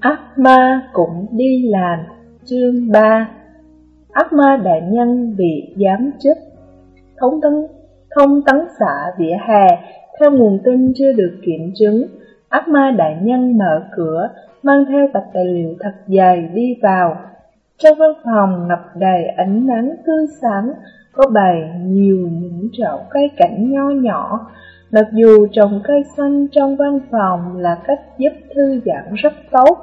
Ác ma cũng đi làm Chương 3 Ác ma đại nhân bị giám chức Thông tấn, thông tấn xã vỉa hè Theo nguồn tin chưa được kiểm chứng Ác ma đại nhân mở cửa Mang theo tập tài liệu thật dày đi vào. Trong văn phòng ngập đầy ánh nắng tươi sáng Có bày nhiều những chậu cây cảnh nho nhỏ. Mặc dù trồng cây xanh trong văn phòng là cách giúp thư giãn rất tốt,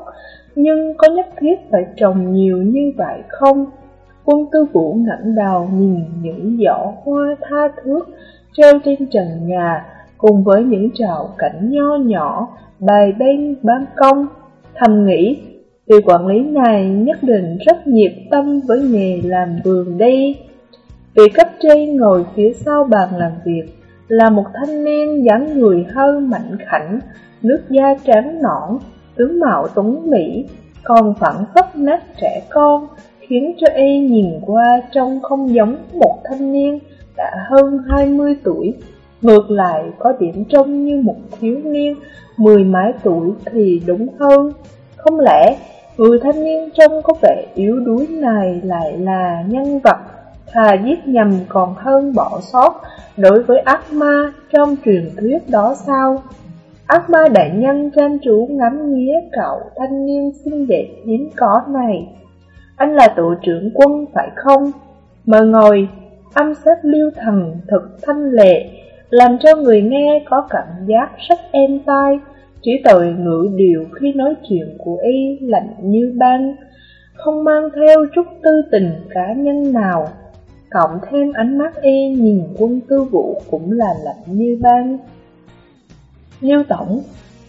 nhưng có nhất thiết phải trồng nhiều như vậy không? Quân tư vũ ngẩng đầu nhìn những giỏ hoa tha thước treo trên trần nhà, cùng với những trào cảnh nho nhỏ bày bên ban công. Thầm nghĩ, vị quản lý này nhất định rất nhiệt tâm với nghề làm vườn đi. Vị cấp trên ngồi phía sau bàn làm việc, là một thanh niên dáng người hơi mạnh khảnh, nước da trắng nõn, tướng mạo tuấn mỹ, còn phẳng phất nét trẻ con, khiến cho y nhìn qua trông không giống một thanh niên đã hơn 20 tuổi. Ngược lại có điểm trông như một thiếu niên mười mấy tuổi thì đúng hơn. Không lẽ người thanh niên trông có vẻ yếu đuối này lại là nhân vật thà giết nhầm còn hơn bỏ sót đối với ác ma trong truyền thuyết đó sao? Ác ma đại nhân chăm chủ ngắm nghía cậu thanh niên xinh đẹp hiếm có này. Anh là tổ trưởng quân phải không? Mời ngồi, âm sắc lưu thần thật thanh lệ, làm cho người nghe có cảm giác rất êm tai. Chỉ tội ngữ điệu khi nói chuyện của y lạnh như băng, không mang theo chút tư tình cá nhân nào cộng thêm ánh mắt y nhìn quân tư vũ cũng là lạnh như băng. Liêu Tổng,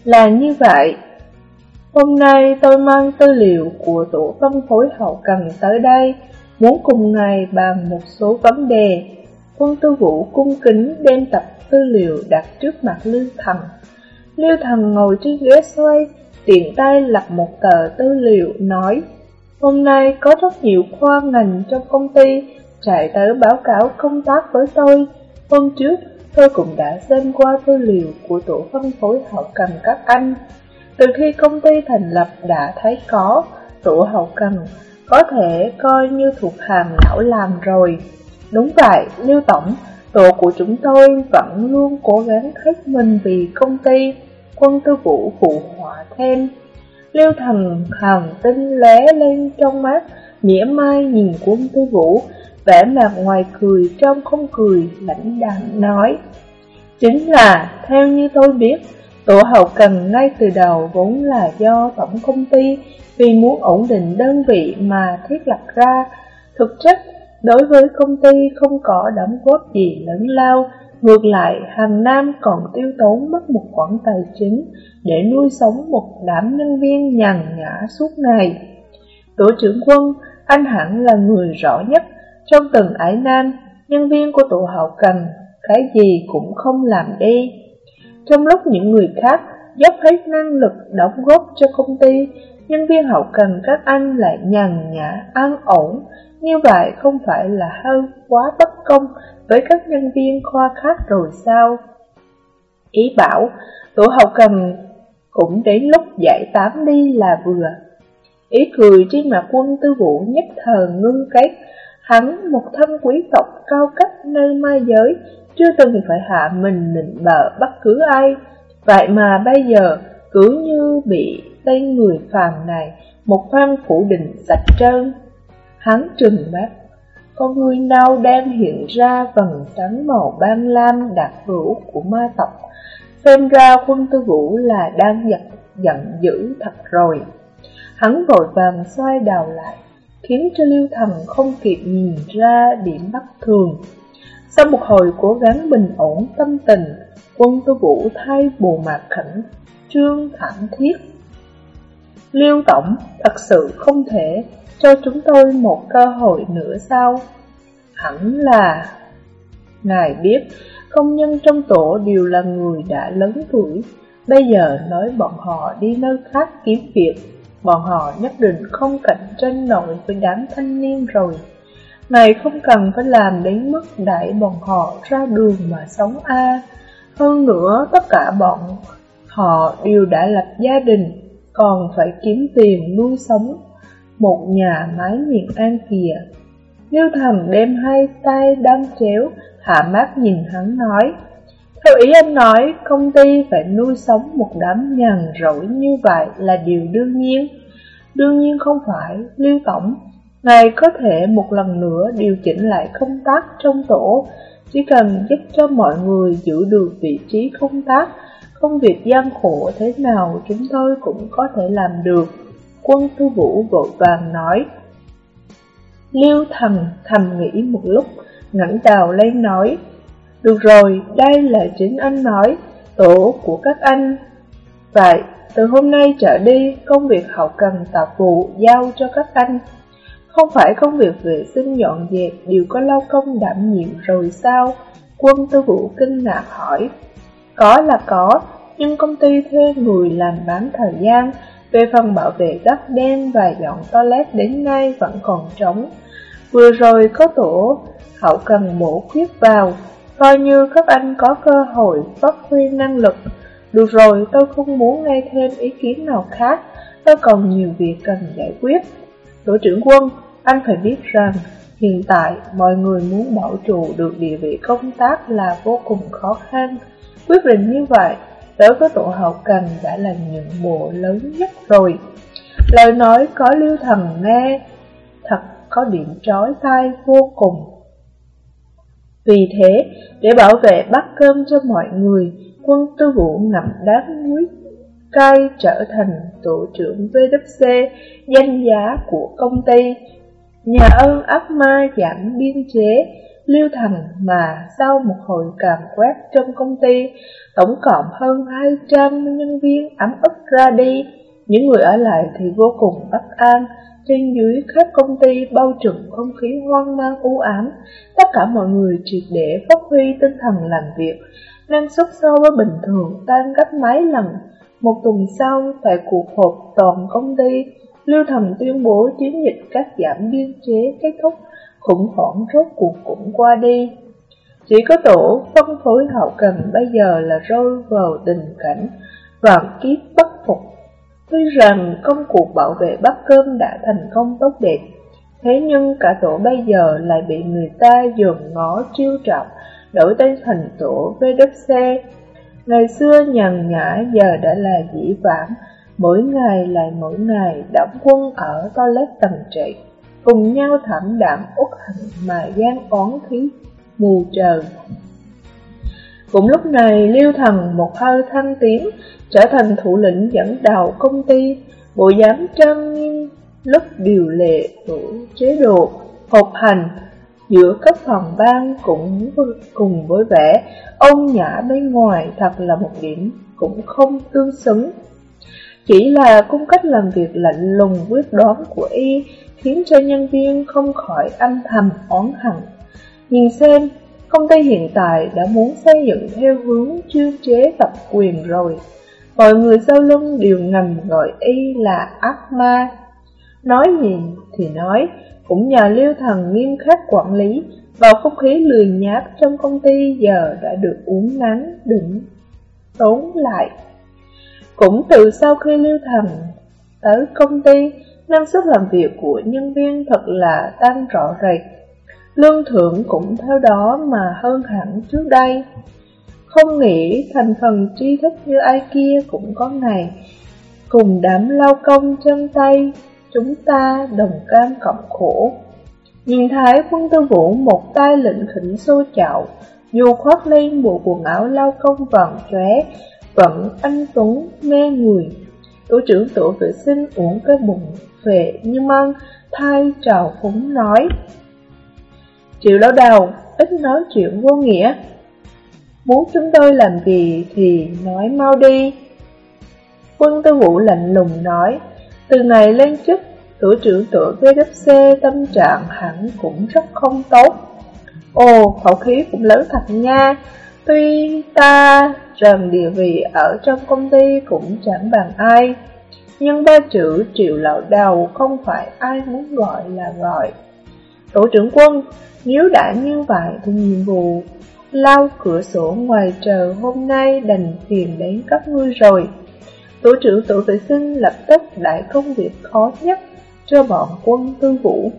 là như vậy. Hôm nay tôi mang tư liệu của tổ phân phối hậu cần tới đây, muốn cùng ngài bàn một số vấn đề. Quân tư vũ cung kính đem tập tư liệu đặt trước mặt Lưu Thần. Lưu Thần ngồi trên ghế xoay, tiện tay lập một tờ tư liệu nói Hôm nay có rất nhiều khoa ngành trong công ty chạy tới báo cáo công tác với tôi. Hôm trước, tôi cũng đã xem qua tư liệu của tổ phân phối hậu cần các anh. Từ khi công ty thành lập đã thấy có, tổ hậu cần có thể coi như thuộc hàng lão làm rồi. Đúng vậy, Lưu Tổng, tổ của chúng tôi vẫn luôn cố gắng hết mình vì công ty, quân tư vũ phụ họa thêm. Lưu thần hằng tinh lé lên trong mắt, mỉa mai nhìn quân tư vũ, vẻ mặt ngoài cười trong không cười, lãnh đạm nói. Chính là, theo như tôi biết, tổ hậu cần ngay từ đầu vốn là do tổng công ty vì muốn ổn định đơn vị mà thiết lập ra. Thực chất, đối với công ty không có đóng góp gì lớn lao, ngược lại hàng năm còn tiêu tốn mất một khoản tài chính để nuôi sống một đám nhân viên nhàn nhã suốt ngày. Tổ trưởng quân, anh hẳn là người rõ nhất trong từng ải nam, nhân viên của tổ hậu cần, cái gì cũng không làm đi. Trong lúc những người khác dốc hết năng lực đóng góp cho công ty, nhân viên hậu cần các anh lại nhàn nhã, an ổn. Như vậy không phải là hơi quá bất công với các nhân viên khoa khác rồi sao? Ý bảo, tổ hậu cần cũng đến lúc giải tán đi là vừa. Ý cười trên mặt quân tư vũ nhất thời ngưng kết, Hắn một thân quý tộc cao cấp nơi ma giới, chưa từng phải hạ mình nịnh bợ bất cứ ai. Vậy mà bây giờ, cứ như bị tên người phàm này một phan phủ định sạch trơn. Hắn trừng mắt, con người nâu đang hiện ra vầng trắng màu ban lam đặc hữu của ma tộc. Xem ra quân tư vũ là đang giật giận dữ thật rồi. Hắn vội vàng xoay đầu lại, khiến cho Lưu Thần không kịp nhìn ra điểm bất thường. Sau một hồi cố gắng bình ổn tâm tình, quân tư vũ thay bồ mặt khẩn trương thẳng thiết. Lưu Tổng thật sự không thể cho chúng tôi một cơ hội nữa sao? Hẳn là... Ngài biết, công nhân trong tổ đều là người đã lớn tuổi, bây giờ nói bọn họ đi nơi khác kiếm việc bọn họ nhất định không cạnh tranh nổi với đám thanh niên rồi. này không cần phải làm đến mức đẩy bọn họ ra đường mà sống a. Hơn nữa, tất cả bọn họ đều đã lập gia đình, còn phải kiếm tiền nuôi sống một nhà mái miệng An kìa. Liêu thần đem hai tay đâm chéo, hạ mắt nhìn hắn nói, theo ý anh nói, công ty phải nuôi sống một đám nhàn rỗi như vậy là điều đương nhiên. Đương nhiên không phải, Lưu Tổng, Ngài có thể một lần nữa điều chỉnh lại công tác trong tổ, chỉ cần giúp cho mọi người giữ được vị trí công tác, công việc gian khổ thế nào chúng tôi cũng có thể làm được. Quân tư vũ vội vàng nói. Lưu thần thầm nghĩ một lúc, ngẩng đầu lên nói, được rồi, đây là chính anh nói, tổ của các anh. Vậy, từ hôm nay trở đi, công việc hậu cần tạp vụ giao cho các anh. Không phải công việc vệ sinh dọn dẹp đều có lao công đảm nhiệm rồi sao? Quân tư vụ kinh ngạc hỏi. Có là có, nhưng công ty thuê người làm bán thời gian, về phần bảo vệ gấp đen và dọn toilet đến nay vẫn còn trống. Vừa rồi có tổ hậu cần mổ khuyết vào, coi như các anh có cơ hội phát huy năng lực. Được rồi, tôi không muốn nghe thêm ý kiến nào khác, tôi còn nhiều việc cần giải quyết. Đội trưởng quân, anh phải biết rằng hiện tại mọi người muốn bảo trụ được địa vị công tác là vô cùng khó khăn. Quyết định như vậy, đối với tổ hậu cần đã là những bộ lớn nhất rồi. Lời nói có lưu thần nghe, thật có điểm trói tai vô cùng. Vì thế, để bảo vệ bát cơm cho mọi người, quân tư vũ ngậm đá muối cay trở thành tổ trưởng VWC danh giá của công ty. Nhà ơn ác ma giảm biên chế, lưu thành mà sau một hồi càn quét trong công ty, tổng cộng hơn 200 nhân viên ấm ức ra đi. Những người ở lại thì vô cùng bất an, trên dưới khắp công ty bao trùm không khí hoang mang u ám, tất cả mọi người triệt để phát huy tinh thần làm việc, năng suất so với bình thường tăng gấp mấy lần. Một tuần sau, tại cuộc họp toàn công ty, Lưu Thần tuyên bố chiến dịch cắt giảm biên chế kết thúc, khủng hoảng rốt cuộc cũng qua đi. Chỉ có tổ phân phối hậu cần bây giờ là rơi vào tình cảnh vạn kiếp bất phục. Tuy rằng công cuộc bảo vệ bát cơm đã thành công tốt đẹp, thế nhưng cả tổ bây giờ lại bị người ta dồn ngó chiêu trọng, đổi tên thành tổ VWC. Ngày xưa nhàn nhã giờ đã là dĩ vãng, mỗi ngày lại mỗi ngày đóng quân ở toilet tầng trị, cùng nhau thảm đạm út hận mà gian oán khí mù trời. Cũng lúc này, Liêu Thần một hơi thăng tiến, trở thành thủ lĩnh dẫn đầu công ty, bộ giám trang nghiêm lúc điều lệ của chế độ, hộp hành, giữa các phòng ban cũng cùng với vẻ ông nhã bên ngoài thật là một điểm cũng không tương xứng. Chỉ là cung cách làm việc lạnh lùng quyết đoán của y khiến cho nhân viên không khỏi âm thầm oán hận. Nhìn xem, công ty hiện tại đã muốn xây dựng theo hướng chiêu chế tập quyền rồi. Mọi người sau lưng đều ngầm gọi y là ác ma. Nói gì thì nói, cũng nhờ liêu thần nghiêm khắc quản lý, bầu không khí lười nhát trong công ty giờ đã được uống nắng đỉnh tốn lại. Cũng từ sau khi Lưu Thần tới công ty, năng suất làm việc của nhân viên thật là tăng rõ rệt. Lương thưởng cũng theo đó mà hơn hẳn trước đây. Không nghĩ thành phần tri thức như ai kia cũng có ngày, cùng đám lao công chân tay, chúng ta đồng cam cộng khổ. Nhìn thấy quân tư vũ một tay lệnh khỉnh xô chậu, dù khoác lên bộ quần áo lao công vàng chóe, vẫn anh Tuấn mê người. Tổ trưởng tổ vệ sinh uống cái bụng về như măng, thay trào phúng nói. Triệu lão đầu, ít nói chuyện vô nghĩa. Muốn chúng tôi làm gì thì nói mau đi. Quân tư vũ lạnh lùng nói, từ ngày lên chức, tổ trưởng tổ VWC tâm trạng hẳn cũng rất không tốt. Ồ, khẩu khí cũng lớn thật nha, tuy ta rằng địa vị ở trong công ty cũng chẳng bằng ai. Nhưng ba chữ triệu lão đầu không phải ai muốn gọi là gọi. Tổ trưởng quân, nếu đã như vậy thì nhiệm vụ lau cửa sổ ngoài trời hôm nay đành phiền đến các ngươi rồi. Tổ trưởng tổ vệ sinh lập tức đại công việc khó nhất cho bọn quân tư vũ,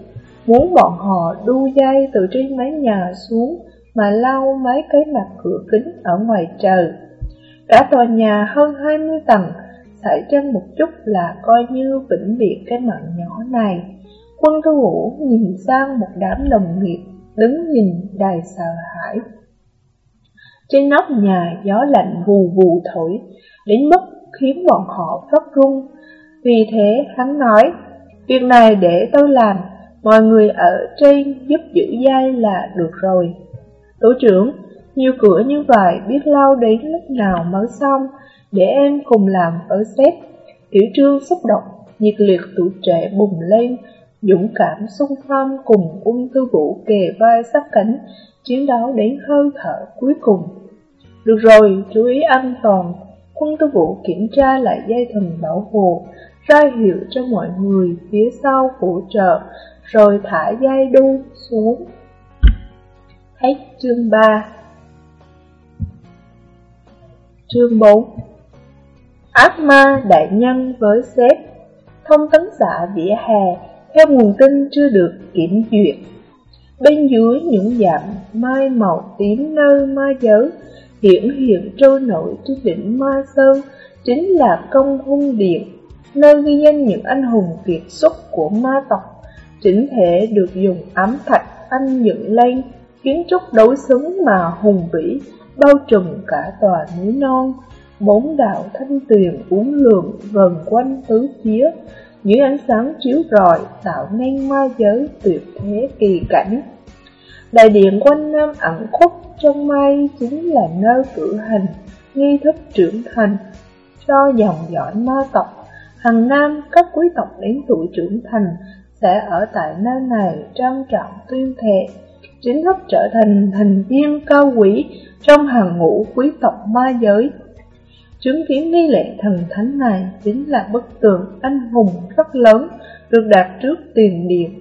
muốn bọn họ đu dây từ trên mái nhà xuống mà lau mấy cái mặt cửa kính ở ngoài trời. Cả tòa nhà hơn 20 tầng, xảy chân một chút là coi như vĩnh biệt cái mạng nhỏ này. Quân thư vũ nhìn sang một đám đồng nghiệp đứng nhìn đầy sợ hãi. Trên nóc nhà gió lạnh vù vù thổi, đến mức khiến bọn họ phát run. Vì thế hắn nói, việc này để tôi làm, mọi người ở trên giúp giữ dây là được rồi. Tổ trưởng, nhiều cửa như vậy biết lau đến lúc nào mới xong, để em cùng làm ở xếp. Tiểu trương xúc động, nhiệt liệt tuổi trẻ bùng lên, dũng cảm xung phong cùng quân tư vũ kề vai sát cánh, chiến đấu đến hơi thở cuối cùng. Được rồi, chú ý an toàn, quân tư vũ kiểm tra lại dây thần bảo hộ, ra hiệu cho mọi người phía sau hỗ trợ, rồi thả dây đu xuống. Hết chương 3 Chương 4 Ác ma đại nhân với sếp. Thông tấn xã vỉa hè theo nguồn tin chưa được kiểm duyệt. Bên dưới những dạng mai màu tím nơi ma giới hiển hiện trôi nổi trên đỉnh ma sơn chính là công hung điện, nơi ghi danh những anh hùng kiệt xuất của ma tộc, chỉnh thể được dùng ám thạch anh dựng lên, kiến trúc đối xứng mà hùng vĩ, bao trùm cả tòa núi non, bốn đạo thanh tuyền uốn lượn vần quanh tứ phía, những ánh sáng chiếu rọi tạo nên ma giới tuyệt thế kỳ cảnh. Đại điện quanh năm ẩn khuất trong mây chính là nơi cử hành nghi thức trưởng thành cho dòng dõi ma tộc. Hàng năm các quý tộc đến tuổi trưởng thành sẽ ở tại nơi này trang trọng tuyên thệ, chính thức trở thành thành viên cao quý trong hàng ngũ quý tộc ma giới. Chứng kiến nghi lễ thần thánh này chính là bức tường anh hùng rất lớn được đặt trước tiền điện.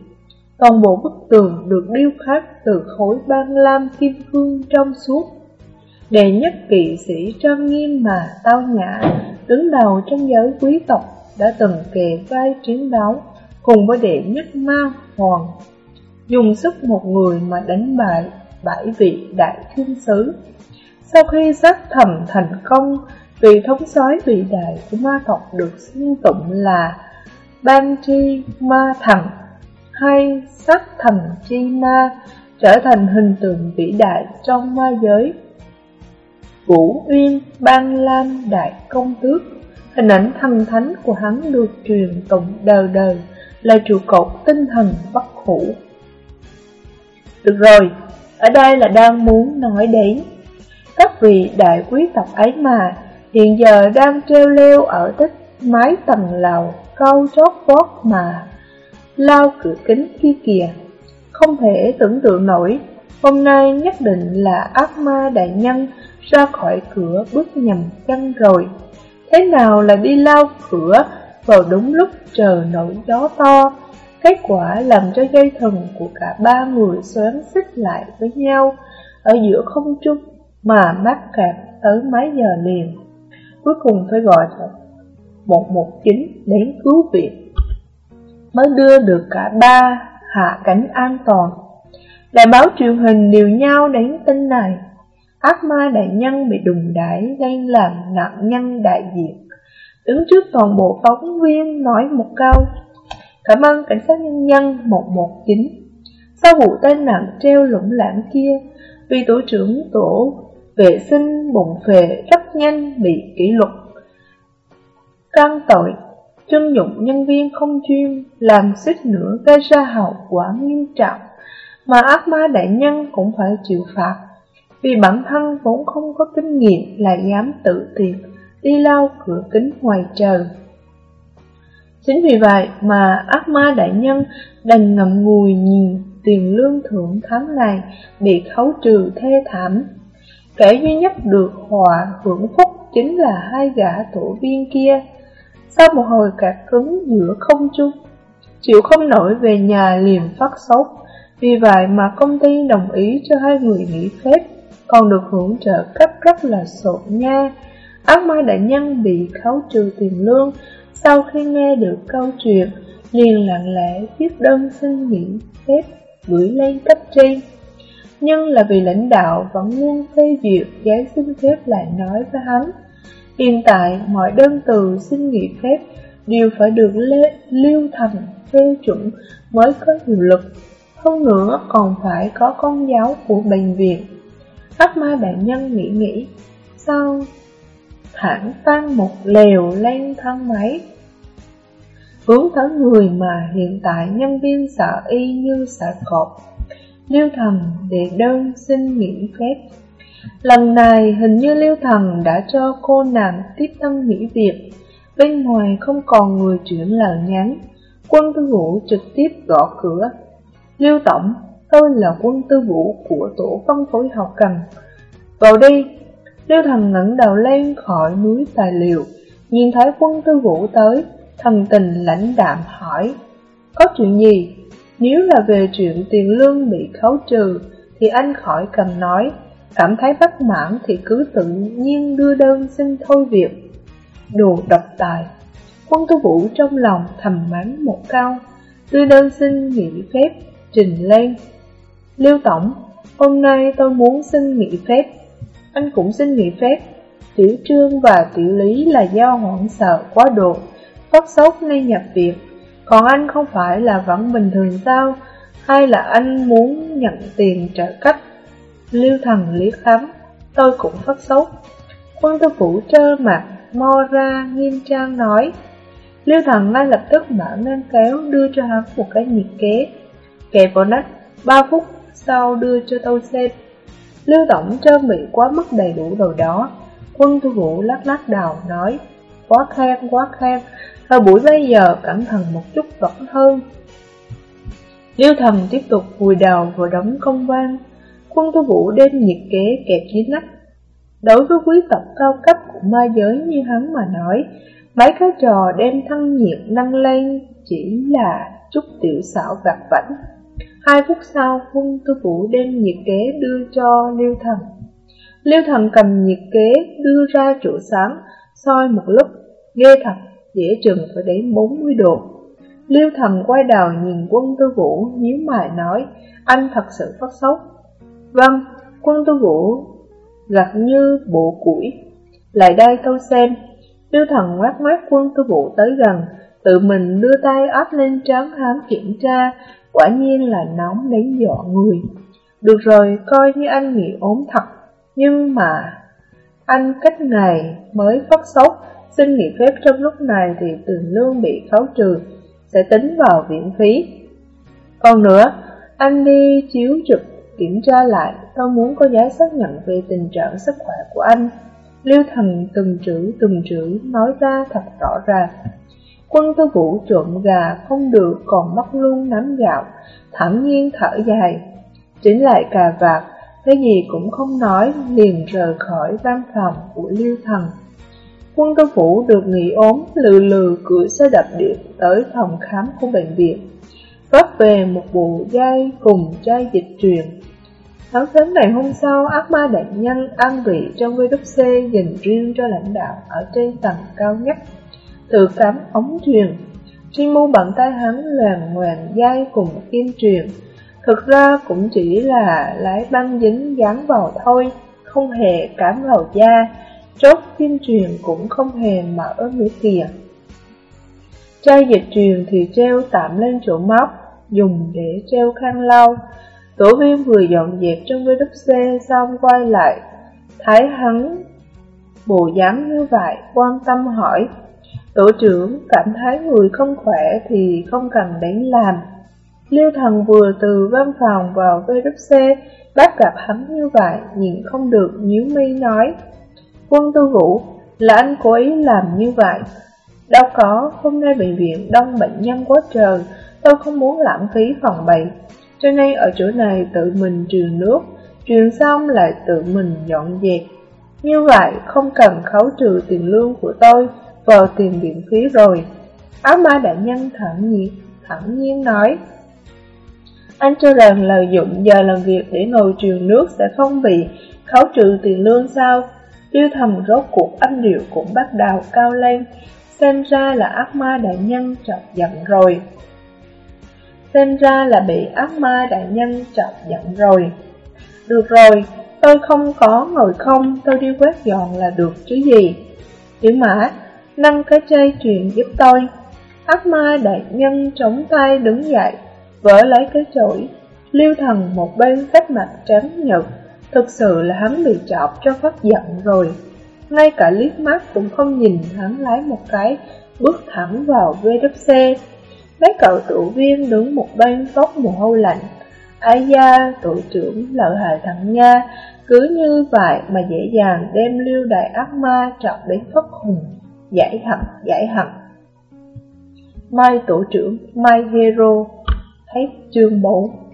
Toàn bộ bức tường được điêu khắc từ khối ban lam kim cương trong suốt. Đệ nhất kỵ sĩ trang nghiêm mà tao nhã, đứng đầu trong giới quý tộc đã từng kề vai chiến đấu cùng với đệ nhất ma hoàng, dùng sức một người mà đánh bại bảy vị đại thiên sứ. Sau khi sát thầm thành công, Vị thống soái vĩ đại của ma tộc được xưng tụng là Ban Tri Ma Thần hay Sắc Thần Chi Ma trở thành hình tượng vĩ đại trong ma giới. Vũ Uyên Ban Lam Đại Công Tước Hình ảnh thần thánh của hắn được truyền tụng đời đời là trụ cột tinh thần bất hủ. Được rồi, ở đây là đang muốn nói đến các vị đại quý tộc ấy mà hiện giờ đang treo leo ở tích mái tầng lầu cao chót vót mà lao cửa kính kia kìa. Không thể tưởng tượng nổi, hôm nay nhất định là ác ma đại nhân ra khỏi cửa bước nhầm chân rồi. Thế nào là đi lao cửa vào đúng lúc trời nổi gió to, kết quả làm cho dây thần của cả ba người xoắn xích lại với nhau ở giữa không trung mà mắc kẹt tới mấy giờ liền cuối cùng phải gọi 119 đến cứu viện, mới đưa được cả ba hạ cánh an toàn. Đại báo truyền hình đều nhau đến tin này, ác ma đại nhân bị đùng đẩy đang làm nạn nhân đại diện. Đứng trước toàn bộ phóng viên nói một câu, cảm ơn cảnh sát nhân dân 119. Sau vụ tai nạn treo lủng lãng kia, vì tổ trưởng tổ vệ sinh bụng phệ rất nhanh bị kỷ luật. Căn tội, trưng dụng nhân viên không chuyên, làm xích nữa gây ra hậu quả nghiêm trọng, mà ác ma đại nhân cũng phải chịu phạt, vì bản thân vốn không có kinh nghiệm lại dám tự tiện đi lao cửa kính ngoài trời. Chính vì vậy mà ác ma đại nhân đành ngậm ngùi nhìn tiền lương thưởng tháng này bị khấu trừ thê thảm Kẻ duy nhất được hòa hưởng phúc chính là hai gã tổ viên kia. Sau một hồi cạc cứng giữa không trung, chịu không nổi về nhà liền phát sốt. Vì vậy mà công ty đồng ý cho hai người nghỉ phép, còn được hưởng trợ cấp rất là sộn nha. Ác ma đại nhân bị khấu trừ tiền lương, sau khi nghe được câu chuyện, liền lặng lẽ viết đơn xin nghỉ phép gửi lên cấp trên. Nhưng là vì lãnh đạo vẫn luôn phê duyệt giấy xin phép lại nói với hắn. Hiện tại, mọi đơn từ xin nghỉ phép đều phải được lê, lưu thành phê chuẩn mới có hiệu lực. Hơn nữa còn phải có con giáo của bệnh viện. Ác ma đại nhân nghĩ nghĩ, sao thẳng tan một lèo lên thang máy hướng tới người mà hiện tại nhân viên sợ y như sợ cọp. Liêu Thần để đơn xin nghỉ phép. Lần này hình như Liêu Thần đã cho cô nàng tiếp tân nghỉ việc, bên ngoài không còn người chuyển lời nhắn. Quân tư vũ trực tiếp gõ cửa. Liêu Tổng, tôi là quân tư vũ của tổ phân phối học cầm. Vào đi, Liêu Thần ngẩng đầu lên khỏi núi tài liệu, nhìn thấy quân tư vũ tới, thần tình lãnh đạm hỏi, có chuyện gì? Nếu là về chuyện tiền lương bị khấu trừ, thì anh khỏi cần nói, cảm thấy bất mãn thì cứ tự nhiên đưa đơn xin thôi việc. Đồ độc tài, quân tu vũ trong lòng thầm mắng một câu, đưa đơn xin nghỉ phép, trình lên. lưu Tổng, hôm nay tôi muốn xin nghỉ phép, anh cũng xin nghỉ phép. Tiểu Trương và Tiểu Lý là do hoảng sợ quá độ, phát sốt nên nhập viện. Còn anh không phải là vẫn bình thường sao? Hay là anh muốn nhận tiền trợ cấp? Lưu thần liếc thắm, tôi cũng phát sốt. Quân tư vũ trơ mặt, mo ra, nghiêm trang nói. Lưu thần ngay lập tức mở ngăn kéo đưa cho hắn một cái nhiệt kế. Kẹp vào nách, ba phút sau đưa cho tôi xem. Lưu tổng trơn bị quá mất đầy đủ đồ đó. Quân tư vũ lắc lắc đầu nói, quá khen, quá khen, Thời buổi bây giờ cẩn thận một chút vẫn hơn. Liêu thần tiếp tục vùi đầu vào đống công văn. Quân tu vũ đem nhiệt kế kẹp dưới nách. Đối với quý tộc cao cấp của ma giới như hắn mà nói Mấy cái trò đem thân nhiệt nâng lên chỉ là chút tiểu xảo vặt vảnh. Hai phút sau, quân tu vũ đem nhiệt kế đưa cho Liêu thần. Liêu thần cầm nhiệt kế đưa ra chỗ sáng soi một lúc, ghê thật dĩa chừng phải đến 40 độ. Liêu thần quay đầu nhìn quân tư vũ, nhíu mày nói, anh thật sự phát sốt. Vâng, quân tư vũ gật như bộ củi. Lại đây tôi xem. Liêu thần ngoát ngoát quân tư vũ tới gần, tự mình đưa tay áp lên trán hắn kiểm tra, quả nhiên là nóng đến dọ người. Được rồi, coi như anh nghỉ ốm thật, nhưng mà anh cách ngày mới phát sốt, Xin nghỉ phép trong lúc này thì tiền lương bị khấu trừ, sẽ tính vào viện phí. Còn nữa, anh đi chiếu trực kiểm tra lại, tôi muốn có giấy xác nhận về tình trạng sức khỏe của anh. Lưu thần từng chữ từng chữ nói ra thật rõ ràng. Quân tư vũ trộm gà không được còn mất luôn nắm gạo, thẳng nhiên thở dài. Chỉnh lại cà vạt, cái gì cũng không nói, liền rời khỏi văn phòng của Lưu Thần. Quân cơ phủ được nghỉ ốm, lừ lừ cưỡi xe đạp điện tới phòng khám của bệnh viện. Vấp về một bộ dây cùng chai dịch truyền. Sáng sớm ngày hôm sau, ác ma đại nhân an vị trong VWC dành riêng cho lãnh đạo ở trên tầng cao nhất. Tự cắm ống truyền. Trên mu bàn tay hắn loàn ngoàn dây cùng kim truyền. Thực ra cũng chỉ là lái băng dính dán vào thôi, không hề cắm vào da Chốt kim truyền cũng không hề mở nữa kìa. Chai dịch truyền thì treo tạm lên chỗ móc Dùng để treo khăn lau. Tổ viên vừa dọn dẹp trong với đất xe xong quay lại. Thấy hắn bộ dáng như vậy quan tâm hỏi. Tổ trưởng cảm thấy người không khỏe thì không cần đến làm. Liêu thần vừa từ văn phòng vào VWC bắt gặp hắn như vậy, nhìn không được nhíu mi nói. Quân tư vũ là anh cố ý làm như vậy. Đâu có, hôm nay bệnh viện đông bệnh nhân quá trời Tôi không muốn lãng phí phòng bệnh. Cho nên ở chỗ này tự mình truyền nước Truyền xong lại tự mình dọn dẹp. Như vậy không cần khấu trừ tiền lương của tôi Vào tiền viện phí rồi. Áo ma đại nhân thẳng nhiên, thẳng nhiên nói Anh cho rằng lợi dụng giờ làm việc để ngồi truyền nước sẽ không bị khấu trừ tiền lương sao? Tiêu thần rốt cuộc âm điệu cũng bắt đầu cao lên, xem ra là ác ma đại nhân chọc giận rồi. Xem ra là bị ác ma đại nhân chọc giận rồi. Được rồi, tôi không có ngồi không, tôi đi quét dọn là được chứ gì. Tiểu mã, nâng cái chai truyền giúp tôi. Ác ma đại nhân chống tay đứng dậy, vỡ lấy cái chổi. Lưu thần một bên sắc mặt trắng nhật, thực sự là hắn bị chọc cho phát giận rồi. Ngay cả liếc mắt cũng không nhìn hắn lái một cái, bước thẳng vào VWC. Mấy cậu tụ viên đứng một bên tóc mồ hôi lạnh. Ai da, tụ trưởng lợi hại thằng nha, cứ như vậy mà dễ dàng đem lưu đại ác ma trọng đến phất hùng, giải hận, giải hận. Mai tổ trưởng, Mai Hero, hết chương 4